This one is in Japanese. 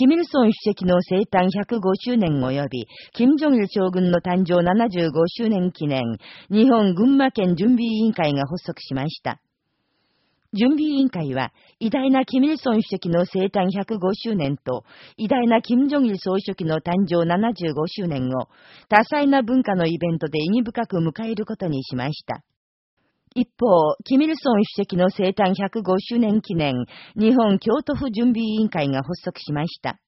キミルソン主席の生誕105周年及び、金正日将軍の誕生75周年記念、日本群馬県準備委員会が発足しました。準備委員会は、偉大なキミルソン主席の生誕105周年と、偉大な金正日総書記の誕生75周年を、多彩な文化のイベントで意義深く迎えることにしました。一方、キミルソン主席の生誕105周年記念、日本京都府準備委員会が発足しました。